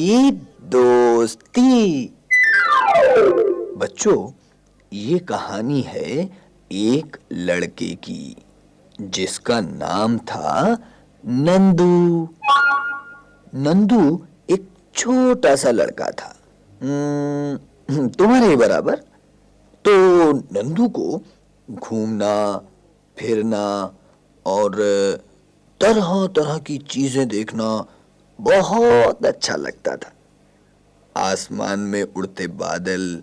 की दोस्ती। बच्चों ये कहानी है एक लड़के की जिसका नाम था नंदू। नंदू एक छोटा सा लड़का था। हम्म, तुम्हारे बराबर? तो नंदू को घूमना फिरना और तरह तरह की चीज़ें देखना बहुत अच्छा लगता था। आसमान में उड़ते बादल,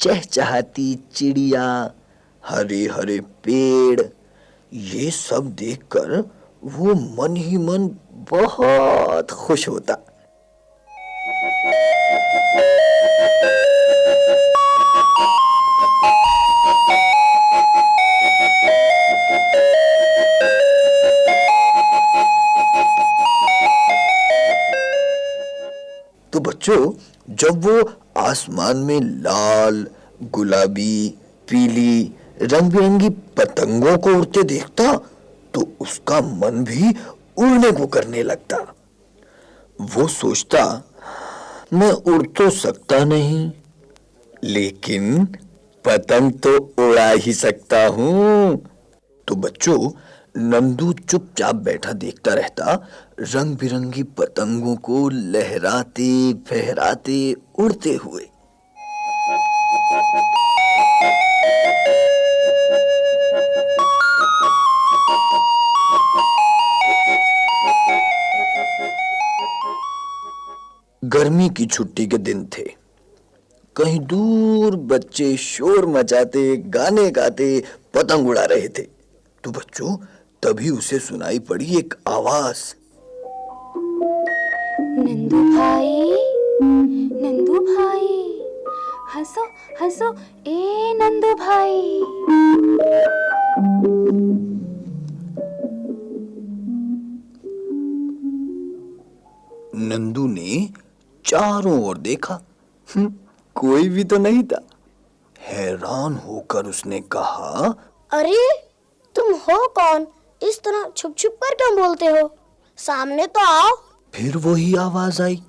चहचहाती चिड़िया हरे हरे पेड़, ये सब देखकर वो मन ही मन बहुत खुश होता। तो बच्चों, जब वो आसमान में लाल, गुलाबी, पीली रंग बिरंगी पतंगों को उड़ते देखता तो उसका मन भी उड़ने को करने लगता। वो सोचता, मैं उड़ तो सकता नहीं, लेकिन पतंग तो उड़ा ही सकता हूँ। तो बच्चों नंदू चुपचाप बैठा देखता रहता रंग बिरंगी पतंगों को लहराते, फहराते, उड़ते हुए। गर्मी की छुट्टी के दिन थे। कहीं दूर बच्चे शोर मचाते, गाने गाते, पतंग उड़ा रहे थे। तो बच्चों तभी उसे सुनाई पड़ी एक आवाज़। नंदू भाई नंदू भाई हंसो हंसो ए नंदू भाई। नंदू ने चारों ओर देखा। हम्म, कोई भी तो नहीं था। हैरान होकर उसने कहा अरे तुम हो कौन? इस तरह छुप छुप कर क्यों बोलते हो? सामने तो आओ। फिर वही आवाज़ आई।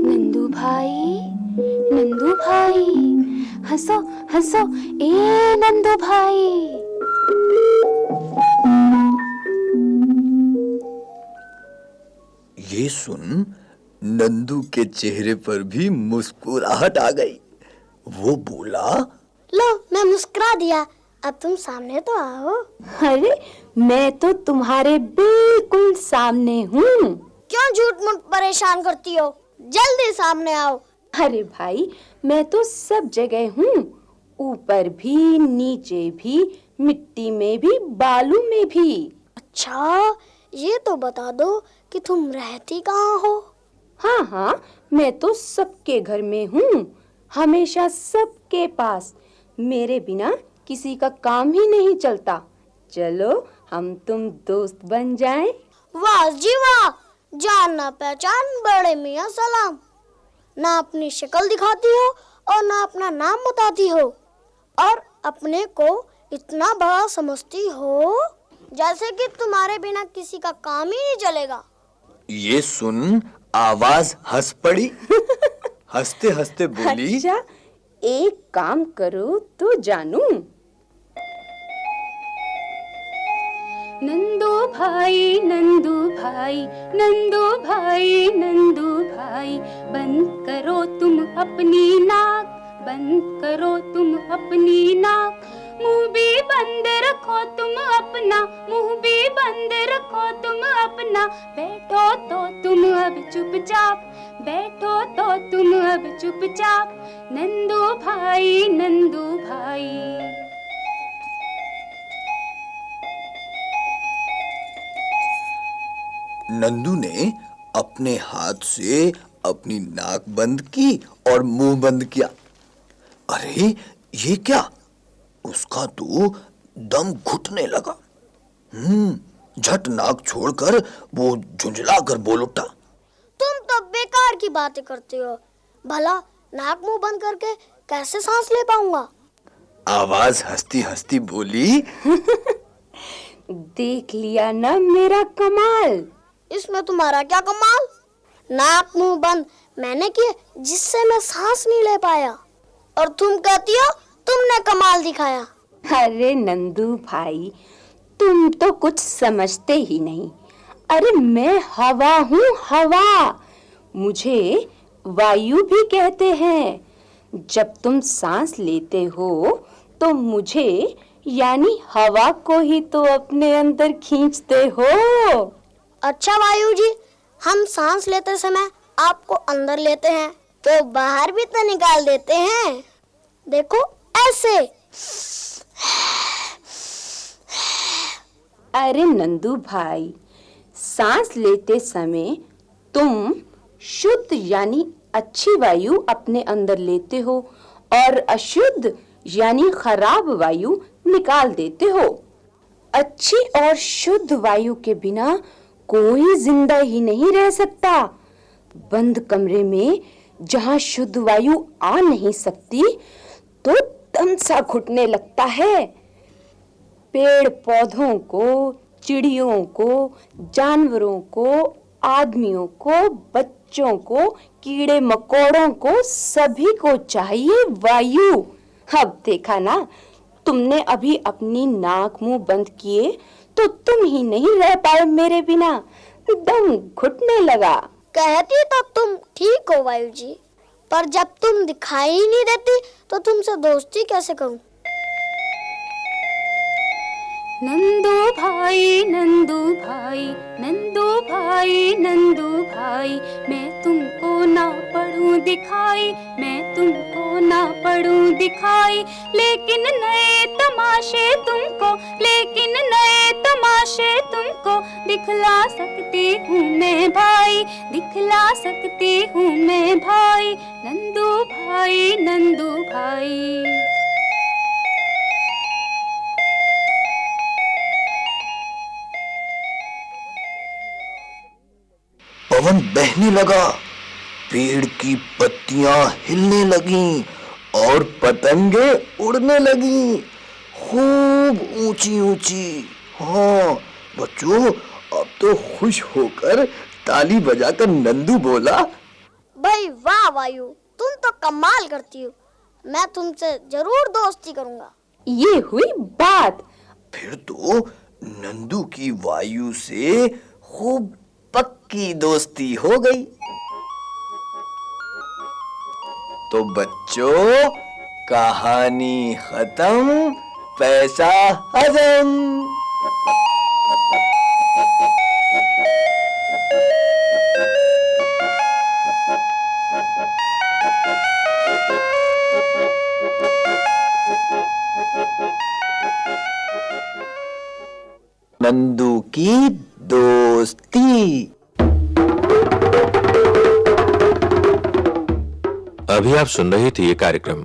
नंदू भाई नंदू भाई हंसो हंसो ए नंदू भाई। ये सुन नंदू के चेहरे पर भी मुस्कुराहट आ गई। वो बोला लो मैं मुस्कुरा दिया। अब तुम सामने तो आओ। अरे मैं तो तुम्हारे बिल्कुल सामने हूँ। क्यों झूठ मूठ परेशान करती हो? जल्दी सामने आओ। अरे भाई मैं तो सब जगह हूँ। ऊपर भी नीचे भी मिट्टी में भी बालू में भी। अच्छा ये तो बता दो कि तुम रहती कहाँ हो? हाँ हाँ मैं तो सबके घर में हूँ। हमेशा सबके पास। मेरे बिना किसी का काम ही नहीं चलता। चलो हम तुम दोस्त बन जाएँ। वाह जी वाह जानना पहचान बड़े मियाँ सलाम। ना अपनी शक्ल दिखाती हो और ना अपना नाम बताती हो। और अपने को इतना बड़ा समझती हो जैसे कि तुम्हारे बिना किसी का काम ही नहीं चलेगा। ये सुन आवाज़ हंस पड़ी। हँसते हँसते बोली अच्छा एक काम करो तो जानू। भाई, नंदू भाई नंदू भाई नंदू भाई, बंद करो तुम अपनी नाक, बंद करो तुम अपनी नाक। मुँह भी बंद रखो तुम अपना, मुँह भी बंद रखो तुम अपना। बैठो तो तुम अब चुपचाप, बैठो तो तुम अब चुपचाप। नंदू भाई नंदू भाई। नंदू ने अपने हाथ से अपनी नाक बंद की और मुँह बंद किया। अरे ये क्या? उसका तो दम घुटने लगा। हम्म झट नाक छोड़कर वो झुंझला कर बोल उठा। तुम तो बेकार की बातें करते हो। भला नाक मुँह बंद करके कैसे सांस ले पाऊँगा? आवाज़ हंसती हंसती बोली देख लिया ना मेरा कमाल। इसमें तुम्हारा क्या कमाल? नाक, मुँह बंद। मैंने किए जिससे मैं सांस नहीं ले पाया। और तुम कहती हो, तुमने कमाल दिखाया। अरे नंदू भाई, तुम तो कुछ समझते ही नहीं। अरे मैं हवा हूँ, हवा। मुझे वायु भी कहते हैं। जब तुम सांस लेते हो तो मुझे यानी हवा को ही तो अपने अंदर खींचते हो। अच्छा वायु जी, हम सांस लेते समय आपको अंदर लेते हैं तो बाहर भी तो निकाल देते हैं। देखो, ऐसे। अरे नंदू भाई, सांस लेते समय तुम शुद्ध यानी अच्छी वायु अपने अंदर लेते हो और अशुद्ध यानी खराब वायु निकाल देते हो। अच्छी और शुद्ध वायु के बिना कोई ज़िंदा ही नहीं रह सकता। बंद कमरे में जहाँ शुद्ध वायु आ नहीं सकती तो दम सा घुटने लगता है। पेड़ पौधों को, चिड़ियों को, जानवरों को, आदमियों को, बच्चों को कीड़े मकोड़ों को, सभी को चाहिए वायु। अब देखा ना, तुमने अभी अपनी नाक मुँह बंद किए तो तुम ही नहीं रह पाए मेरे बिना। दम घुटने लगा। कहती तो तुम ठीक हो वायु जी पर जब तुम दिखाई ही नहीं देती तो तुमसे दोस्ती कैसे करूँ? नंदू भाई नंदू भाई नंदू भाई नंदू भाई मैं तुमको ना पढ़ूं दिखाई मैं तुमको ना पढ़ूं दिखाई। लेकिन नए तमाशे तुमको, लेकिन नए तमाशे तुमको दिखला सकती हूँ मैं भाई, दिखला सकती हूँ मैं भाई, नंदू भाई नंदू भाई। पवन बहने लगा, पेड़ की पत्तियाँ हिलने लगीं और पतंगे उड़ने लगी। खूब ऊँची ऊँची। हाँ बच्चों अब तो खुश होकर ताली बजाकर नंदू बोला भाई वाह वायु तुम तो कमाल करती हो। मैं तुमसे ज़रूर दोस्ती करूँगा। ये हुई बात। फिर तो नंदू की वायु से खूब पक्की दोस्ती हो गई। तो बच्चों कहानी खत्म पैसा हजम। नंदू की दोस्ती। अभी आप सुन रहे थे ये कार्यक्रम